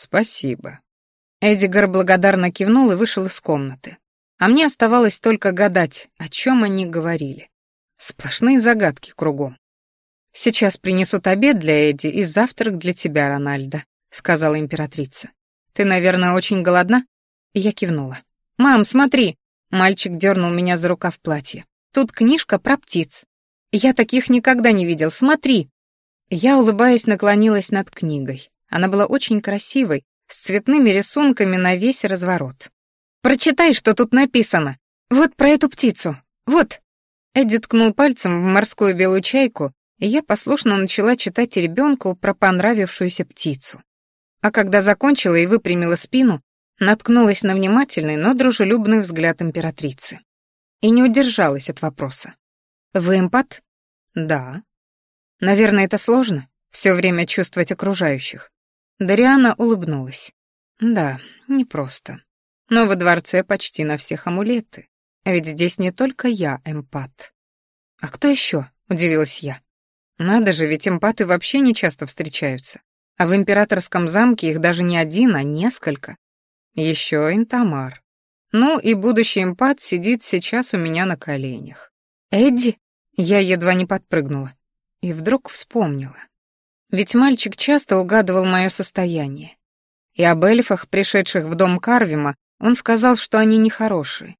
«Спасибо». Эдигар благодарно кивнул и вышел из комнаты. А мне оставалось только гадать, о чем они говорили. Сплошные загадки кругом. «Сейчас принесут обед для Эдди и завтрак для тебя, Рональдо», — сказала императрица. «Ты, наверное, очень голодна?» Я кивнула. «Мам, смотри!» Мальчик дернул меня за рукав платья. «Тут книжка про птиц. Я таких никогда не видел. Смотри!» Я, улыбаясь, наклонилась над книгой. Она была очень красивой, с цветными рисунками на весь разворот. «Прочитай, что тут написано. Вот про эту птицу. Вот». Эдди ткнул пальцем в морскую белую чайку, и я послушно начала читать ребенку про понравившуюся птицу. А когда закончила и выпрямила спину, наткнулась на внимательный, но дружелюбный взгляд императрицы. И не удержалась от вопроса. «Вы эмпат?» «Да». «Наверное, это сложно, все время чувствовать окружающих». Дариана улыбнулась. «Да, непросто. Но во дворце почти на всех амулеты. Ведь здесь не только я эмпат». «А кто еще?» — удивилась я. «Надо же, ведь эмпаты вообще не часто встречаются. А в императорском замке их даже не один, а несколько. Еще Интамар. Ну и будущий эмпат сидит сейчас у меня на коленях. Эдди? Я едва не подпрыгнула. И вдруг вспомнила. Ведь мальчик часто угадывал мое состояние. И об эльфах, пришедших в дом Карвима, он сказал, что они нехорошие.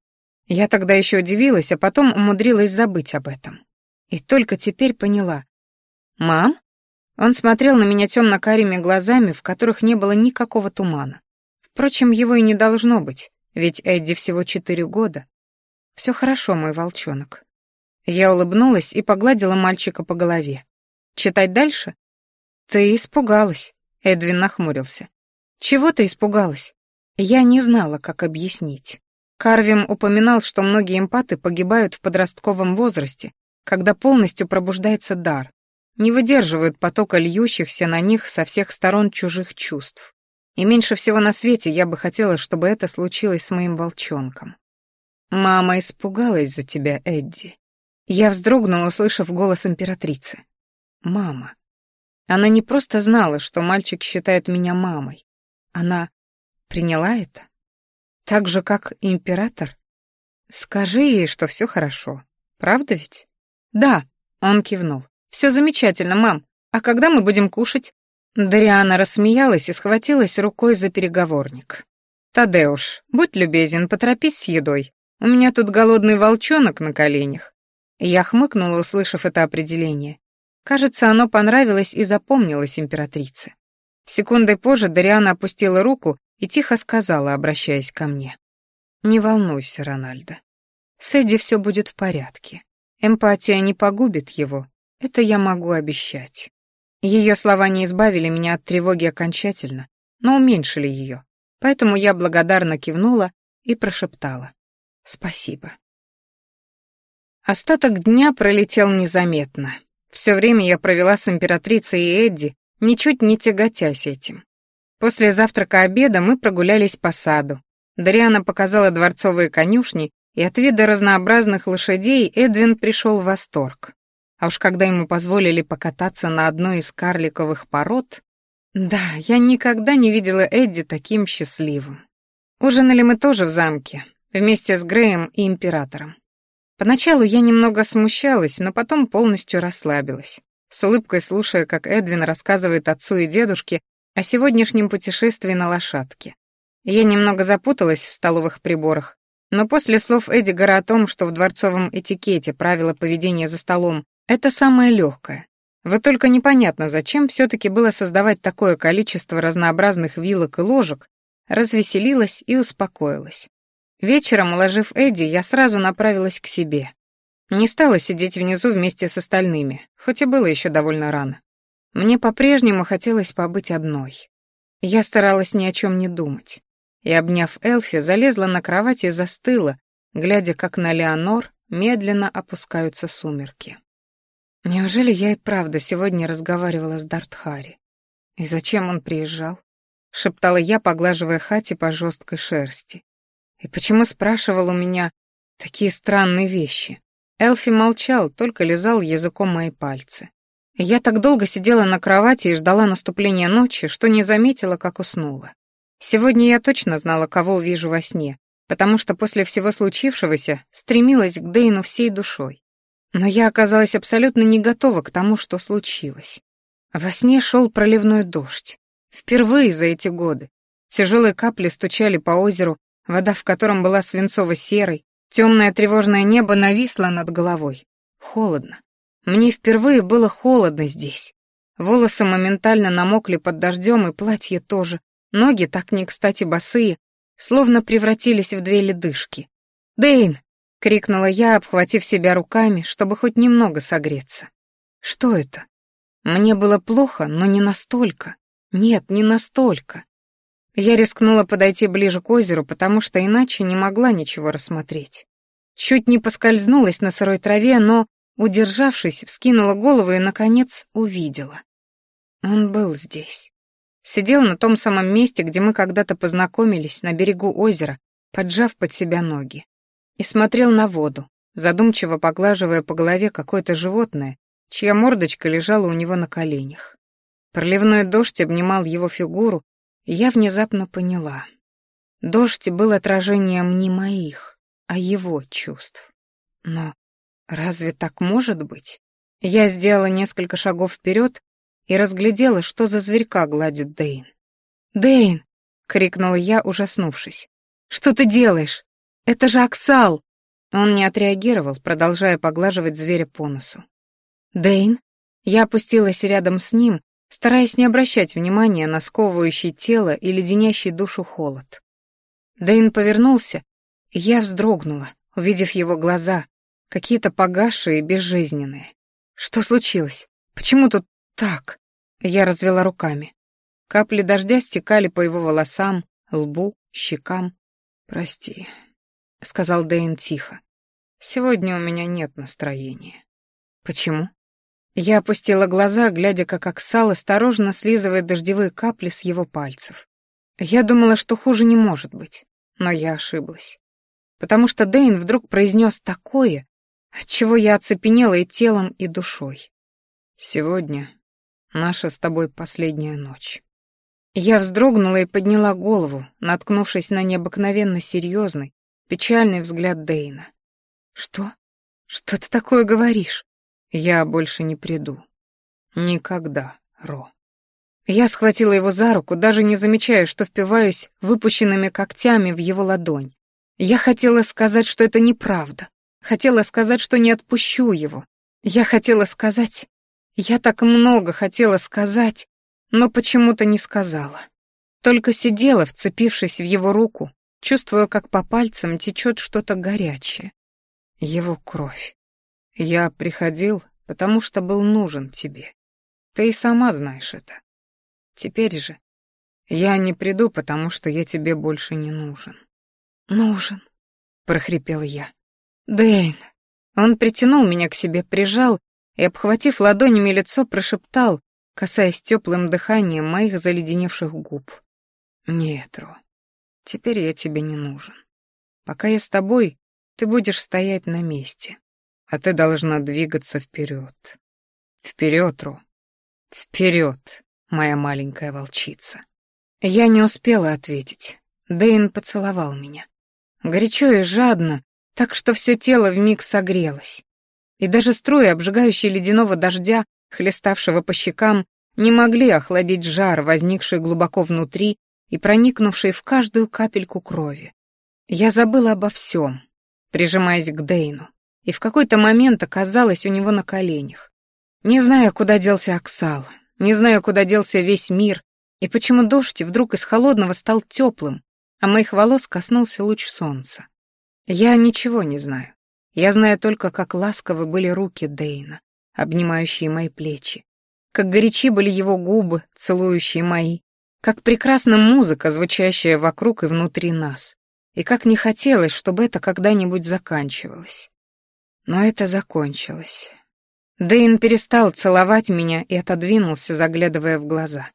Я тогда еще удивилась, а потом умудрилась забыть об этом. И только теперь поняла. «Мам?» Он смотрел на меня темно-карими глазами, в которых не было никакого тумана. Впрочем, его и не должно быть, ведь Эдди всего четыре года. Все хорошо, мой волчонок. Я улыбнулась и погладила мальчика по голове. Читать дальше? Ты испугалась, Эдвин нахмурился. Чего ты испугалась? Я не знала, как объяснить. Карвим упоминал, что многие эмпаты погибают в подростковом возрасте, когда полностью пробуждается дар, не выдерживают потока льющихся на них со всех сторон чужих чувств. И меньше всего на свете я бы хотела, чтобы это случилось с моим волчонком. «Мама испугалась за тебя, Эдди». Я вздрогнула, услышав голос императрицы. «Мама». Она не просто знала, что мальчик считает меня мамой. Она приняла это? Так же, как император? Скажи ей, что все хорошо. Правда ведь? Да, он кивнул. Все замечательно, мам. А когда мы будем кушать? Дариана рассмеялась и схватилась рукой за переговорник. «Тадеуш, будь любезен, поторопись с едой. У меня тут голодный волчонок на коленях». Я хмыкнула, услышав это определение. Кажется, оно понравилось и запомнилось императрице. Секундой позже Дариана опустила руку и тихо сказала, обращаясь ко мне. «Не волнуйся, Рональдо. С Эдди все будет в порядке. Эмпатия не погубит его, это я могу обещать». Ее слова не избавили меня от тревоги окончательно, но уменьшили ее. Поэтому я благодарно кивнула и прошептала. «Спасибо». Остаток дня пролетел незаметно. Все время я провела с императрицей и Эдди, ничуть не тяготясь этим. После завтрака-обеда мы прогулялись по саду. Дариана показала дворцовые конюшни, и от вида разнообразных лошадей Эдвин пришел в восторг. А уж когда ему позволили покататься на одной из карликовых пород... Да, я никогда не видела Эдди таким счастливым. Ужинали мы тоже в замке, вместе с Греем и Императором. Поначалу я немного смущалась, но потом полностью расслабилась, с улыбкой слушая, как Эдвин рассказывает отцу и дедушке о сегодняшнем путешествии на лошадке. Я немного запуталась в столовых приборах, но после слов Эдигара о том, что в дворцовом этикете правила поведения за столом это самое легкое. Вот только непонятно, зачем все-таки было создавать такое количество разнообразных вилок и ложек, развеселилась и успокоилась. Вечером, уложив Эдди, я сразу направилась к себе. Не стала сидеть внизу вместе с остальными, хоть и было еще довольно рано. Мне по-прежнему хотелось побыть одной. Я старалась ни о чем не думать. И, обняв Элфи, залезла на кровать и застыла, глядя, как на Леонор медленно опускаются сумерки. Неужели я и правда сегодня разговаривала с Дартхари? И зачем он приезжал? Шептала я, поглаживая Хати по жесткой шерсти. И почему спрашивал у меня такие странные вещи? Элфи молчал, только лизал языком мои пальцы. Я так долго сидела на кровати и ждала наступления ночи, что не заметила, как уснула. Сегодня я точно знала, кого увижу во сне, потому что после всего случившегося стремилась к Дейну всей душой. Но я оказалась абсолютно не готова к тому, что случилось. Во сне шел проливной дождь. Впервые за эти годы. Тяжелые капли стучали по озеру, вода в котором была свинцово-серой, темное тревожное небо нависло над головой. Холодно. Мне впервые было холодно здесь. Волосы моментально намокли под дождем, и платье тоже. Ноги, так не кстати босые, словно превратились в две ледышки. «Дэйн!» — крикнула я, обхватив себя руками, чтобы хоть немного согреться. «Что это?» Мне было плохо, но не настолько. Нет, не настолько. Я рискнула подойти ближе к озеру, потому что иначе не могла ничего рассмотреть. Чуть не поскользнулась на сырой траве, но Удержавшись, вскинула голову и, наконец, увидела. Он был здесь. Сидел на том самом месте, где мы когда-то познакомились, на берегу озера, поджав под себя ноги. И смотрел на воду, задумчиво поглаживая по голове какое-то животное, чья мордочка лежала у него на коленях. Проливной дождь обнимал его фигуру, я внезапно поняла. Дождь был отражением не моих, а его чувств. Но Разве так может быть? Я сделала несколько шагов вперед и разглядела, что за зверька гладит Дейн. «Дейн!» — крикнула я, ужаснувшись. «Что ты делаешь? Это же Оксал!» Он не отреагировал, продолжая поглаживать зверя по носу. «Дейн?» Я опустилась рядом с ним, стараясь не обращать внимания на сковывающий тело и леденящий душу холод. Дейн повернулся, и я вздрогнула, увидев его глаза, какие-то погасшие и безжизненные. Что случилось? Почему тут так? Я развела руками. Капли дождя стекали по его волосам, лбу, щекам. «Прости», — сказал Дэйн тихо. «Сегодня у меня нет настроения». «Почему?» Я опустила глаза, глядя, как Оксал осторожно слизывает дождевые капли с его пальцев. Я думала, что хуже не может быть, но я ошиблась. Потому что Дэйн вдруг произнес такое, отчего я оцепенела и телом, и душой. Сегодня наша с тобой последняя ночь. Я вздрогнула и подняла голову, наткнувшись на необыкновенно серьезный, печальный взгляд Дейна. «Что? Что ты такое говоришь?» «Я больше не приду. Никогда, Ро». Я схватила его за руку, даже не замечая, что впиваюсь выпущенными когтями в его ладонь. Я хотела сказать, что это неправда, Хотела сказать, что не отпущу его. Я хотела сказать... Я так много хотела сказать, но почему-то не сказала. Только сидела, вцепившись в его руку, чувствуя, как по пальцам течет что-то горячее. Его кровь. Я приходил, потому что был нужен тебе. Ты и сама знаешь это. Теперь же я не приду, потому что я тебе больше не нужен. Нужен, прохрипел я. «Дэйн!» Он притянул меня к себе, прижал и, обхватив ладонями лицо, прошептал, касаясь теплым дыханием моих заледеневших губ. «Нет, Ро, теперь я тебе не нужен. Пока я с тобой, ты будешь стоять на месте, а ты должна двигаться вперед. Вперед, Ро, вперед, моя маленькая волчица». Я не успела ответить. Дэйн поцеловал меня. Горячо и жадно, так что все тело вмиг согрелось. И даже струи, обжигающие ледяного дождя, хлеставшего по щекам, не могли охладить жар, возникший глубоко внутри и проникнувший в каждую капельку крови. Я забыла обо всем, прижимаясь к Дейну, и в какой-то момент оказалась у него на коленях. Не знаю, куда делся Оксал, не знаю, куда делся весь мир, и почему дождь вдруг из холодного стал теплым, а моих волос коснулся луч солнца. Я ничего не знаю. Я знаю только, как ласковы были руки Дейна, обнимающие мои плечи, как горячи были его губы, целующие мои, как прекрасна музыка, звучащая вокруг и внутри нас, и как не хотелось, чтобы это когда-нибудь заканчивалось. Но это закончилось. Дейн перестал целовать меня и отодвинулся, заглядывая в глаза.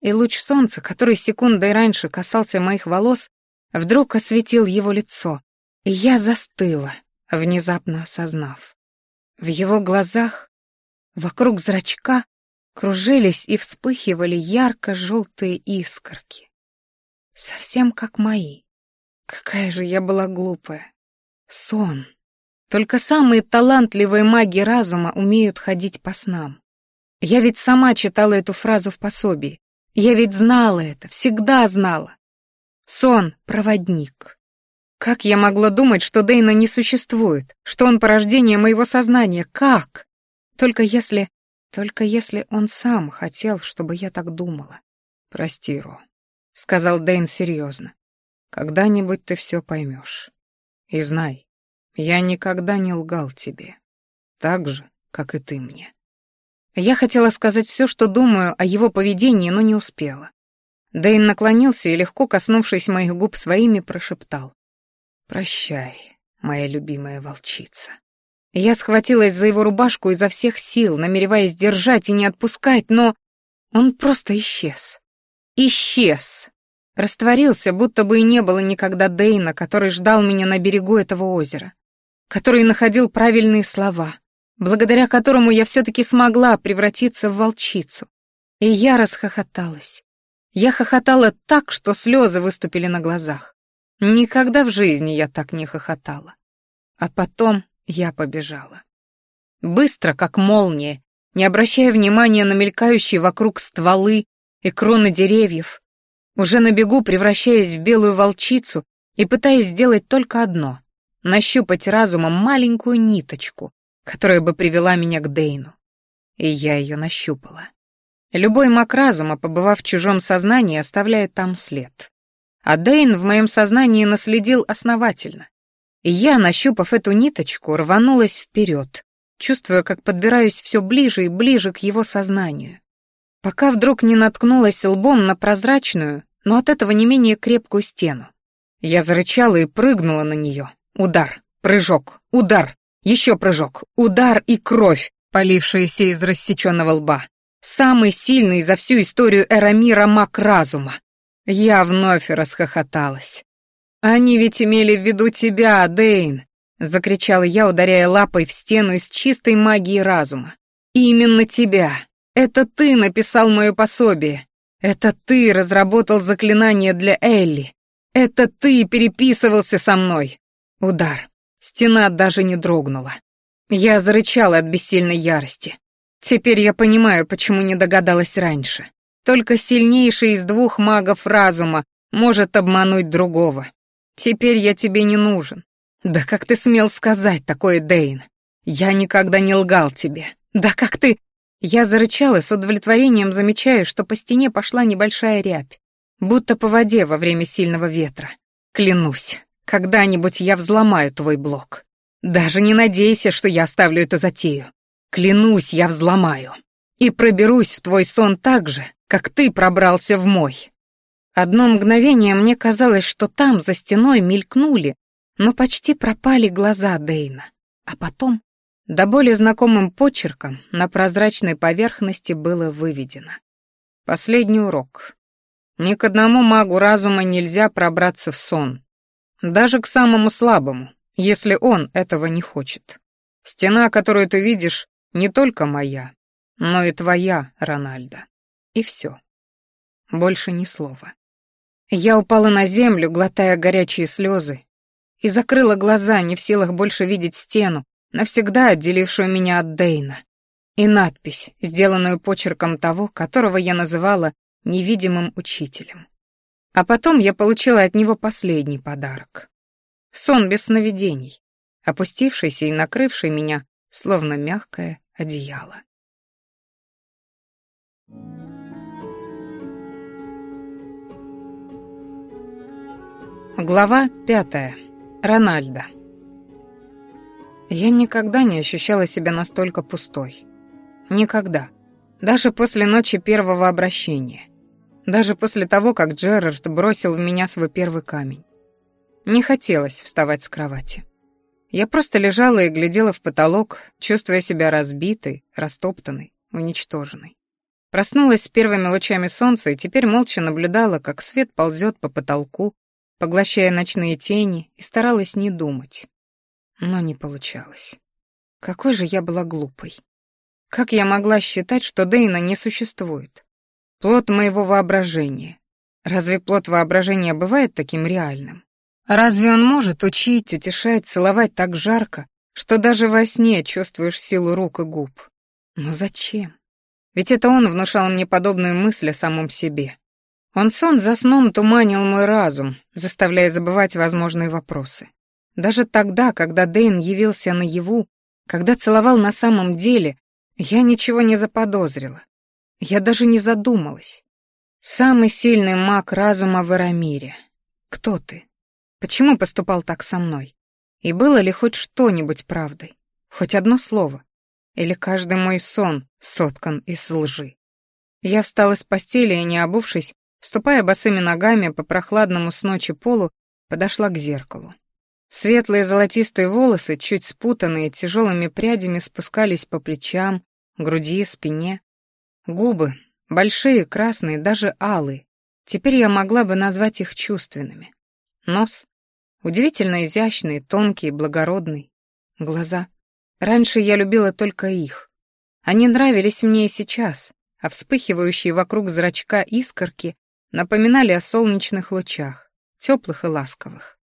И луч солнца, который секундой раньше касался моих волос, вдруг осветил его лицо, и я застыла, внезапно осознав. В его глазах вокруг зрачка кружились и вспыхивали ярко-желтые искорки. Совсем как мои. Какая же я была глупая. Сон. Только самые талантливые маги разума умеют ходить по снам. Я ведь сама читала эту фразу в пособии. Я ведь знала это, всегда знала. Сон — проводник. Как я могла думать, что Дейна не существует, что он порождение моего сознания? Как? Только если... Только если он сам хотел, чтобы я так думала. «Прости, Ро», — сказал Дейн серьезно. «Когда-нибудь ты все поймешь. И знай, я никогда не лгал тебе. Так же, как и ты мне». Я хотела сказать все, что думаю о его поведении, но не успела. Дэйн наклонился и, легко коснувшись моих губ своими, прошептал. «Прощай, моя любимая волчица». Я схватилась за его рубашку изо всех сил, намереваясь держать и не отпускать, но он просто исчез. Исчез. Растворился, будто бы и не было никогда Дейна, который ждал меня на берегу этого озера, который находил правильные слова, благодаря которому я все-таки смогла превратиться в волчицу. И я расхохоталась. Я хохотала так, что слезы выступили на глазах. Никогда в жизни я так не хохотала. А потом я побежала. Быстро, как молния, не обращая внимания на мелькающие вокруг стволы и кроны деревьев, уже на бегу превращаясь в белую волчицу и пытаясь сделать только одно — нащупать разумом маленькую ниточку, которая бы привела меня к Дейну. И я ее нащупала. Любой маг разума, побывав в чужом сознании, оставляет там след. А Дейн в моем сознании наследил основательно. И я, нащупав эту ниточку, рванулась вперед, чувствуя, как подбираюсь все ближе и ближе к его сознанию. Пока вдруг не наткнулась лбом на прозрачную, но от этого не менее крепкую стену. Я зарычала и прыгнула на нее. Удар, прыжок, удар, еще прыжок, удар и кровь, полившаяся из рассеченного лба. Самый сильный за всю историю Эрамира маг разума. Я вновь расхохоталась. «Они ведь имели в виду тебя, Дейн!» — закричала я, ударяя лапой в стену из чистой магии разума. «Именно тебя! Это ты написал мое пособие! Это ты разработал заклинание для Элли! Это ты переписывался со мной!» Удар. Стена даже не дрогнула. Я зарычала от бессильной ярости. Теперь я понимаю, почему не догадалась раньше. Только сильнейший из двух магов разума может обмануть другого. Теперь я тебе не нужен. Да как ты смел сказать такое, Дейн? Я никогда не лгал тебе. Да как ты... Я зарычала с удовлетворением, замечая, что по стене пошла небольшая рябь, будто по воде во время сильного ветра. Клянусь, когда-нибудь я взломаю твой блок. Даже не надейся, что я оставлю эту затею. Клянусь, я взломаю. И проберусь в твой сон так же, как ты пробрался в мой. Одно мгновение мне казалось, что там, за стеной, мелькнули, но почти пропали глаза Дейна. А потом, до более знакомым почерком, на прозрачной поверхности было выведено. Последний урок. Ни к одному магу разума нельзя пробраться в сон. Даже к самому слабому, если он этого не хочет. Стена, которую ты видишь, не только моя, но и твоя, Рональда. И все. Больше ни слова. Я упала на землю, глотая горячие слезы, и закрыла глаза, не в силах больше видеть стену, навсегда отделившую меня от Дейна, и надпись, сделанную почерком того, которого я называла невидимым учителем. А потом я получила от него последний подарок. Сон без сновидений, опустившийся и накрывший меня, словно мягкое одеяло. Глава пятая. Рональда. Я никогда не ощущала себя настолько пустой. Никогда. Даже после ночи первого обращения. Даже после того, как Джерард бросил в меня свой первый камень. Не хотелось вставать с кровати. Я просто лежала и глядела в потолок, чувствуя себя разбитой, растоптанной, уничтоженной. Проснулась с первыми лучами солнца и теперь молча наблюдала, как свет ползет по потолку, поглощая ночные тени, и старалась не думать. Но не получалось. Какой же я была глупой. Как я могла считать, что Дейна не существует? Плод моего воображения. Разве плод воображения бывает таким реальным? Разве он может учить, утешать, целовать так жарко, что даже во сне чувствуешь силу рук и губ? Но зачем? Ведь это он внушал мне подобную мысль о самом себе. Он сон за сном туманил мой разум, заставляя забывать возможные вопросы. Даже тогда, когда Дэйн явился наяву, когда целовал на самом деле, я ничего не заподозрила. Я даже не задумалась. Самый сильный маг разума в Эрамире. Кто ты? Почему поступал так со мной? И было ли хоть что-нибудь правдой? Хоть одно слово? Или каждый мой сон соткан из лжи? Я встала с постели и, не обувшись, ступая босыми ногами по прохладному с ночи полу, подошла к зеркалу. Светлые золотистые волосы, чуть спутанные тяжелыми прядями, спускались по плечам, груди, спине. Губы, большие, красные, даже алые. Теперь я могла бы назвать их чувственными. Нос, удивительно изящный, тонкий, благородный. Глаза. Раньше я любила только их. Они нравились мне и сейчас, а вспыхивающие вокруг зрачка искорки напоминали о солнечных лучах, теплых и ласковых.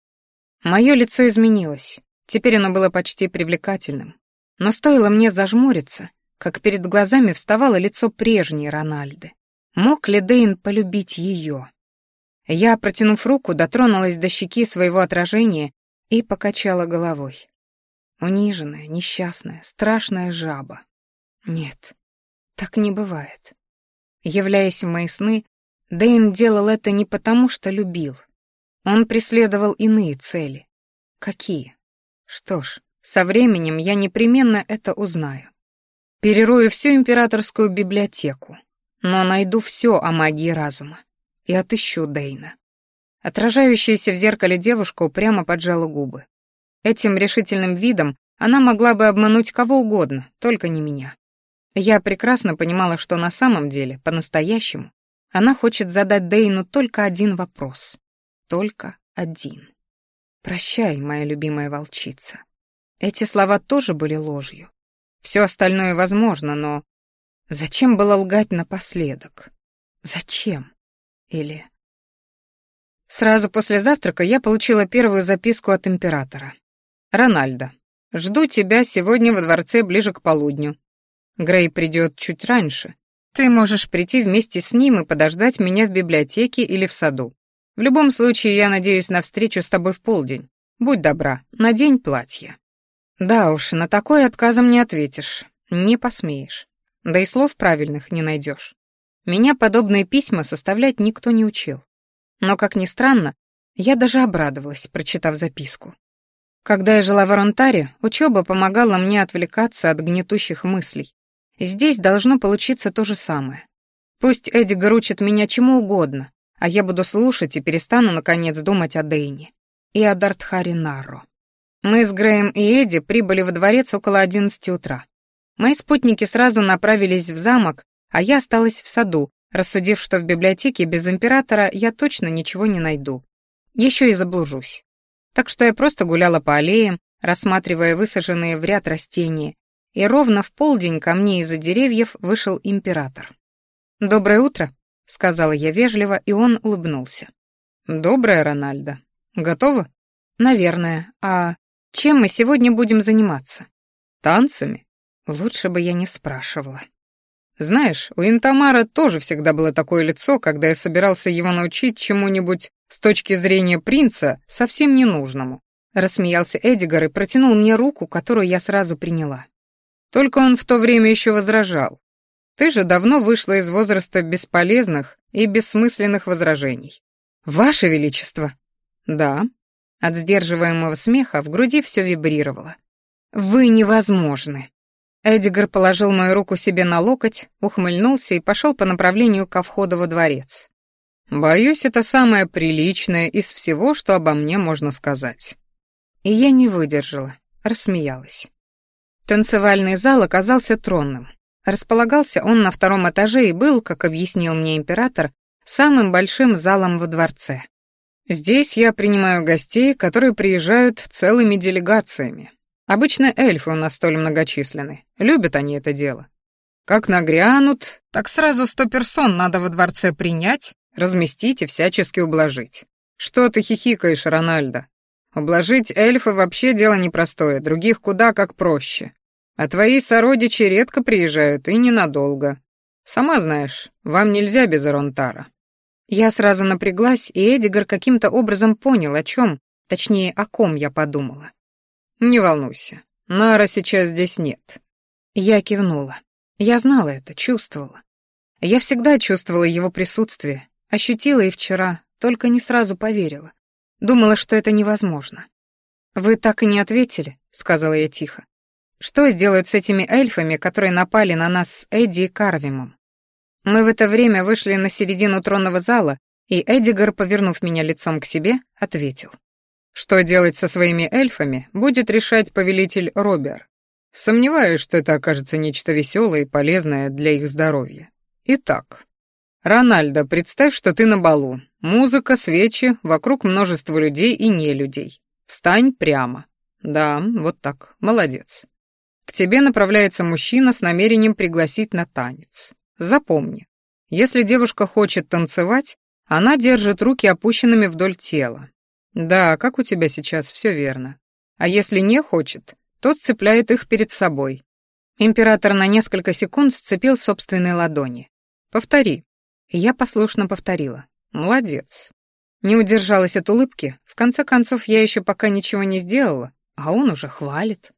Мое лицо изменилось. Теперь оно было почти привлекательным. Но стоило мне зажмуриться, как перед глазами вставало лицо прежней Рональды. Мог ли Дейн полюбить ее? Я, протянув руку, дотронулась до щеки своего отражения и покачала головой. Униженная, несчастная, страшная жаба. Нет, так не бывает. Являясь в мои сны, Дэйн делал это не потому, что любил, он преследовал иные цели. Какие? Что ж, со временем я непременно это узнаю. Перерою всю императорскую библиотеку, но найду все о магии разума и отыщу Дейна. Отражающаяся в зеркале девушка упрямо поджала губы. Этим решительным видом она могла бы обмануть кого угодно, только не меня. Я прекрасно понимала, что на самом деле, по-настоящему, она хочет задать Дейну только один вопрос только один. «Прощай, моя любимая волчица». Эти слова тоже были ложью. Все остальное возможно, но... Зачем было лгать напоследок? Зачем? Или... Сразу после завтрака я получила первую записку от императора. «Рональдо, жду тебя сегодня во дворце ближе к полудню. Грей придет чуть раньше. Ты можешь прийти вместе с ним и подождать меня в библиотеке или в саду. В любом случае, я надеюсь на встречу с тобой в полдень. Будь добра, надень платье». Да уж, на такое отказом не ответишь, не посмеешь. Да и слов правильных не найдешь. Меня подобные письма составлять никто не учил. Но, как ни странно, я даже обрадовалась, прочитав записку. Когда я жила в Аронтаре, учеба помогала мне отвлекаться от гнетущих мыслей. Здесь должно получиться то же самое. Пусть Эдигар учит меня чему угодно, а я буду слушать и перестану, наконец, думать о Дейне и о Дартхаре Нарро. Мы с Греем и Эдди прибыли во дворец около одиннадцати утра. Мои спутники сразу направились в замок, а я осталась в саду, рассудив, что в библиотеке без императора я точно ничего не найду. Еще и заблужусь. Так что я просто гуляла по аллеям, рассматривая высаженные в ряд растения, и ровно в полдень ко мне из-за деревьев вышел император. «Доброе утро», — сказала я вежливо, и он улыбнулся. «Доброе, Рональдо. Готова?» «Наверное. А чем мы сегодня будем заниматься?» «Танцами?» Лучше бы я не спрашивала. Знаешь, у Интамара тоже всегда было такое лицо, когда я собирался его научить чему-нибудь с точки зрения принца совсем ненужному. Рассмеялся Эдигар и протянул мне руку, которую я сразу приняла. Только он в то время еще возражал. Ты же давно вышла из возраста бесполезных и бессмысленных возражений. Ваше Величество. Да. От сдерживаемого смеха в груди все вибрировало. Вы невозможны. Эдигар положил мою руку себе на локоть, ухмыльнулся и пошел по направлению ко входу во дворец. Боюсь, это самое приличное из всего, что обо мне можно сказать. И я не выдержала, рассмеялась. Танцевальный зал оказался тронным. Располагался он на втором этаже и был, как объяснил мне император, самым большим залом во дворце. Здесь я принимаю гостей, которые приезжают целыми делегациями. Обычно эльфы у нас столь многочисленны. Любят они это дело. Как нагрянут, так сразу сто персон надо во дворце принять, разместить и всячески ублажить. Что ты хихикаешь, Рональдо? Ублажить эльфа вообще дело непростое, других куда как проще. А твои сородичи редко приезжают и ненадолго. Сама знаешь, вам нельзя без Аронтара. Я сразу напряглась, и Эдигар каким-то образом понял, о чем, точнее, о ком я подумала. Не волнуйся, Нара сейчас здесь нет. Я кивнула. Я знала это, чувствовала. Я всегда чувствовала его присутствие, ощутила и вчера, только не сразу поверила. Думала, что это невозможно. «Вы так и не ответили», — сказала я тихо. «Что сделают с этими эльфами, которые напали на нас с Эдди и Карвимом?» Мы в это время вышли на середину тронного зала, и Эдигар, повернув меня лицом к себе, ответил. «Что делать со своими эльфами, будет решать повелитель Робер. Сомневаюсь, что это окажется нечто веселое и полезное для их здоровья. Итак, Рональдо, представь, что ты на балу. Музыка, свечи, вокруг множество людей и не людей. Встань прямо. Да, вот так. Молодец. К тебе направляется мужчина с намерением пригласить на танец. Запомни, если девушка хочет танцевать, она держит руки опущенными вдоль тела. Да, как у тебя сейчас, все верно. А если не хочет, тот сцепляет их перед собой. Император на несколько секунд сцепил собственные ладони. «Повтори». Я послушно повторила. «Молодец». Не удержалась от улыбки. В конце концов, я еще пока ничего не сделала, а он уже хвалит.